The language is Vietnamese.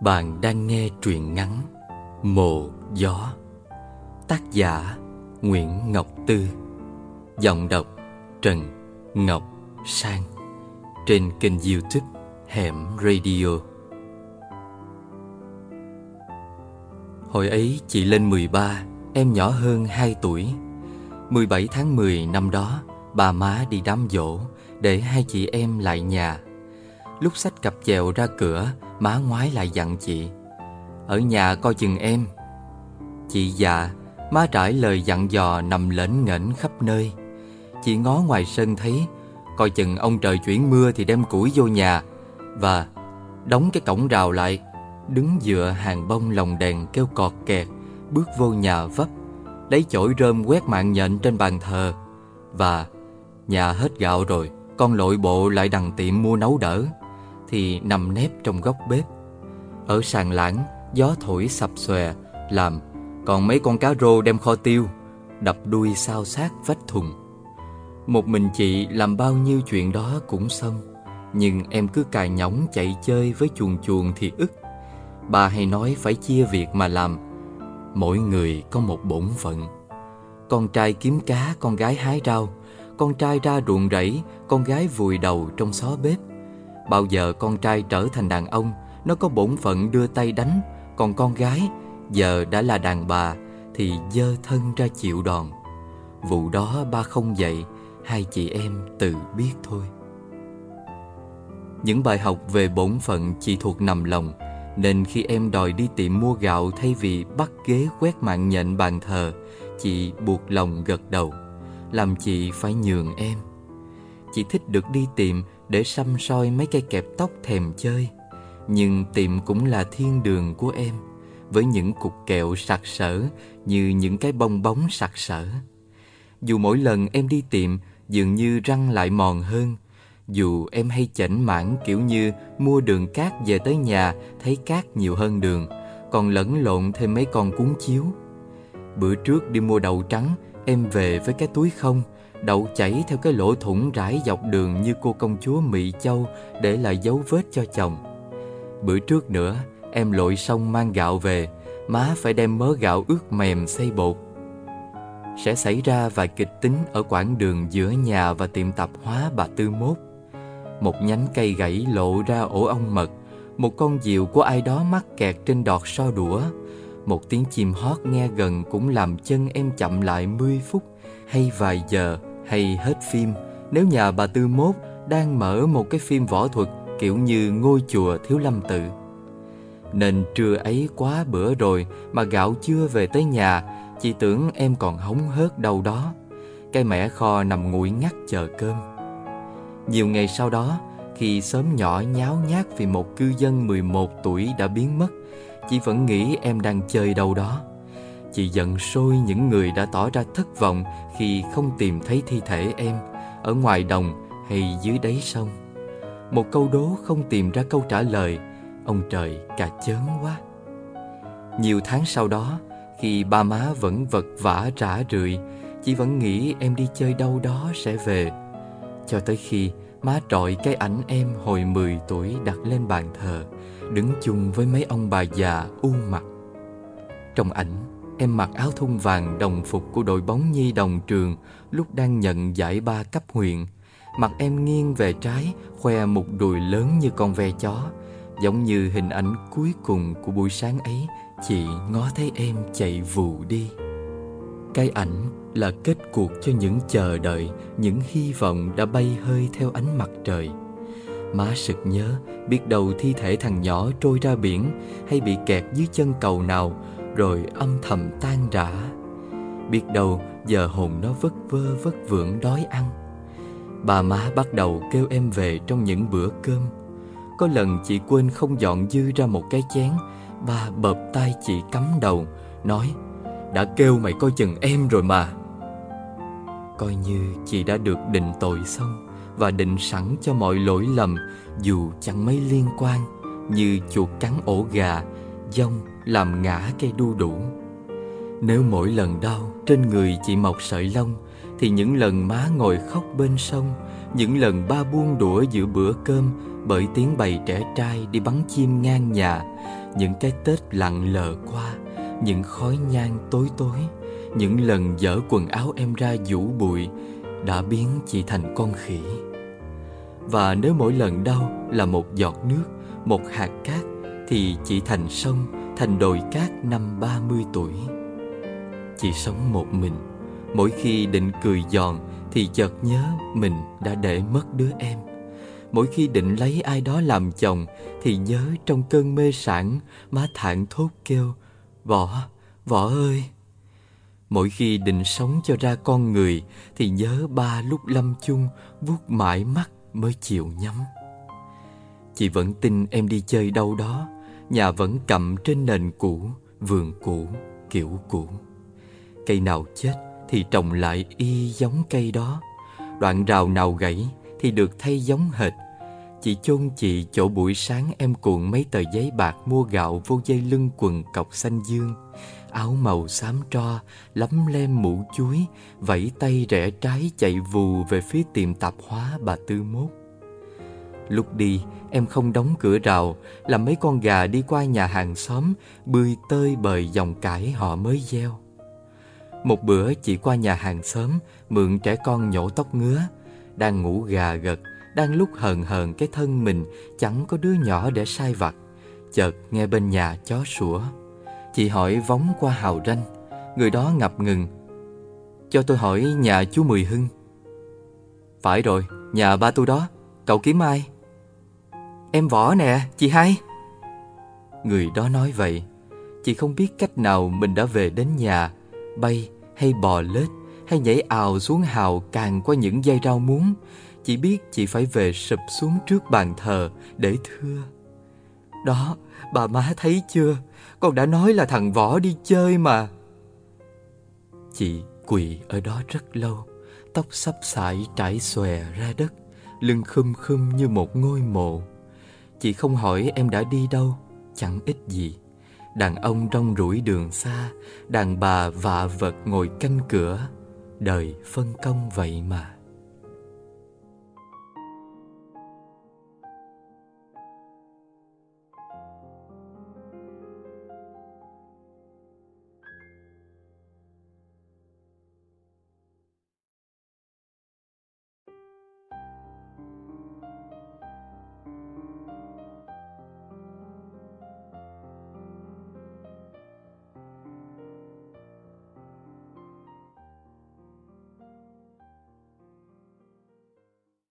Bạn đang nghe truyện ngắn Mồ Gió. Tác giả Nguyễn Ngọc Tư. Giọng đọc Trần Ngọc Sang. Trên kênh youtube Hẻm Radio. Hồi ấy chị lên 13 Em nhỏ hơn 2 tuổi. 17 tháng 10 năm đó, Bà má đi đám dỗ Để hai chị em lại nhà. Lúc sách cặp chèo ra cửa, Má ngoái lại dặn chị, Ở nhà coi chừng em. Chị già, Má trải lời dặn dò nằm lễn ngẩn khắp nơi. Chị ngó ngoài sân thấy, Coi chừng ông trời chuyển mưa thì đem củi vô nhà Và đóng cái cổng rào lại, Đứng dựa hàng bông lồng đèn kêu cọt kẹt, Bước vô nhà vấp, Lấy chổi rơm quét mạng nhện trên bàn thờ Và, nhà hết gạo rồi, Con lội bộ lại đằng tiệm mua nấu đỡ thì nằm nép trong góc bếp. Ở sàn lãng, gió thổi sập xòe, làm còn mấy con cá rô đem kho tiêu, đập đuôi sao sát vách thùng. Một mình chị làm bao nhiêu chuyện đó cũng xong, nhưng em cứ cài nhõng chạy chơi với chuồn chuồn thì ức. Bà hay nói phải chia việc mà làm, mỗi người có một bổn phận. Con trai kiếm cá, con gái hái rau, con trai ra ruộng rẫy, con gái vùi đầu trong xó bếp. Bao giờ con trai trở thành đàn ông, Nó có bổn phận đưa tay đánh. Còn con gái, Giờ đã là đàn bà, Thì dơ thân ra chịu đòn. Vụ đó ba không dạy, Hai chị em tự biết thôi. Những bài học về bổn phận chỉ thuộc nằm lòng, Nên khi em đòi đi tiệm mua gạo Thay vì bắt ghế quét mạng nhện bàn thờ, Chị buộc lòng gật đầu. Làm chị phải nhường em. Chị thích được đi tiệm để xăm soi mấy cây kẹp tóc thèm chơi. Nhưng tiệm cũng là thiên đường của em, với những cục kẹo sặc sỡ như những cái bong bóng sặc sỡ. Dù mỗi lần em đi tiệm dường như răng lại mòn hơn, dù em hay chảnh mãn kiểu như mua đường cát về tới nhà thấy cát nhiều hơn đường, còn lẫn lộn thêm mấy con cuốn chiếu. Bữa trước đi mua đậu trắng, em về với cái túi không, Đậu chảy theo cái lỗ thủng rải dọc đường như cô công chúa Mỹ Châu để lại dấu vết cho chồng. Bữa trước nữa, em lội sông mang gạo về, má phải đem mớ gạo ướt mềm xây bột. Sẽ xảy ra vài kịch tính ở quãng đường giữa nhà và tiệm tạp hóa bà Tư Mốt. Một nhánh cây gãy lộ ra ổ ong mật, một con diều của ai đó mắc kẹt trên đọt so đũa. Một tiếng chim hót nghe gần cũng làm chân em chậm lại 10 phút hay vài giờ hay hết phim nếu nhà bà Tư Mốt đang mở một cái phim võ thuật kiểu như ngôi chùa Thiếu Lâm Tự. Nên trưa ấy quá bữa rồi mà gạo chưa về tới nhà, chị tưởng em còn hóng hớt đâu đó. Cái mẻ kho nằm nguội ngắt chờ cơm. Nhiều ngày sau đó, khi sớm nhỏ nháo nhác vì một cư dân 11 tuổi đã biến mất, chị vẫn nghĩ em đang chơi đâu đó. Chị giận sôi những người đã tỏ ra thất vọng khi không tìm thấy thi thể em ở ngoài đồng hay dưới đáy sông. Một câu đố không tìm ra câu trả lời, ông trời cà chớn quá. Nhiều tháng sau đó, khi ba má vẫn vật vã rã rượi, chị vẫn nghĩ em đi chơi đâu đó sẽ về. Cho tới khi má trọi cái ảnh em hồi 10 tuổi đặt lên bàn thờ, đứng chung với mấy ông bà già u mặt. Trong ảnh, Em mặc áo thun vàng đồng phục của đội bóng nhi đồng trường lúc đang nhận giải ba cấp huyện. Mặt em nghiêng về trái, khoe một đùi lớn như con ve chó. Giống như hình ảnh cuối cùng của buổi sáng ấy, chị ngó thấy em chạy vù đi. Cái ảnh là kết cuộc cho những chờ đợi, những hy vọng đã bay hơi theo ánh mặt trời. Má sực nhớ, biết đầu thi thể thằng nhỏ trôi ra biển hay bị kẹt dưới chân cầu nào rồi âm thầm tan rã. Biết đâu giờ hồn nó vất vơ vất vưởng đói ăn. Bà má bắt đầu kêu em về trong những bữa cơm. Có lần chị quên không dọn dư ra một cái chén, bà bợp tay chị cắm đầu, nói Đã kêu mày coi chừng em rồi mà. Coi như chị đã được định tội xong và định sẵn cho mọi lỗi lầm dù chẳng mấy liên quan như chuột cắn ổ gà, dông làm ngã cây đu đủ. Nếu mỗi lần đau trên người chị mọc sợi lông, thì những lần má ngồi khóc bên sông, những lần ba buông đũa giữa bữa cơm bởi tiếng bầy trẻ trai đi bắn chim ngang nhà, những cái Tết lặng lờ qua, những khói nhang tối tối, những lần dở quần áo em ra vũ bụi đã biến chị thành con khỉ. Và nếu mỗi lần đau là một giọt nước, một hạt cát thì chị thành sông, thành đồi cát năm ba mươi tuổi. Chị sống một mình, mỗi khi định cười giòn thì chợt nhớ mình đã để mất đứa em. Mỗi khi định lấy ai đó làm chồng thì nhớ trong cơn mê sản má thản thốt kêu Võ, Võ ơi! Mỗi khi định sống cho ra con người thì nhớ ba lúc lâm chung vuốt mãi mắt mới chịu nhắm. Chị vẫn tin em đi chơi đâu đó, nhà vẫn cầm trên nền cũ, vườn cũ, kiểu cũ. Cây nào chết thì trồng lại y giống cây đó. Đoạn rào nào gãy thì được thay giống hệt. Chị chôn chị chỗ buổi sáng em cuộn mấy tờ giấy bạc mua gạo vô dây lưng quần cọc xanh dương. Áo màu xám tro, lấm lem mũ chuối, vẫy tay rẽ trái chạy vù về phía tiệm tạp hóa bà Tư Mốt. Lúc đi, em không đóng cửa rào, làm mấy con gà đi qua nhà hàng xóm, bươi tơi bời dòng cải họ mới gieo. Một bữa chị qua nhà hàng xóm, mượn trẻ con nhổ tóc ngứa, đang ngủ gà gật, đang lúc hờn hờn cái thân mình chẳng có đứa nhỏ để sai vặt. Chợt nghe bên nhà chó sủa. Chị hỏi vóng qua hào ranh, người đó ngập ngừng. Cho tôi hỏi nhà chú Mười Hưng. Phải rồi, nhà ba tôi đó, cậu kiếm ai? Em võ nè, chị hai. Người đó nói vậy, chị không biết cách nào mình đã về đến nhà, bay hay bò lết hay nhảy ào xuống hào càng qua những dây rau muống. Chỉ biết chị phải về sụp xuống trước bàn thờ để thưa. Đó, bà má thấy chưa? Con đã nói là thằng Võ đi chơi mà. Chị quỳ ở đó rất lâu, tóc sắp sải trải xòe ra đất, lưng khum khum như một ngôi mộ. Chị không hỏi em đã đi đâu, chẳng ích gì. Đàn ông rong rủi đường xa, đàn bà vạ vật ngồi canh cửa. Đời phân công vậy mà.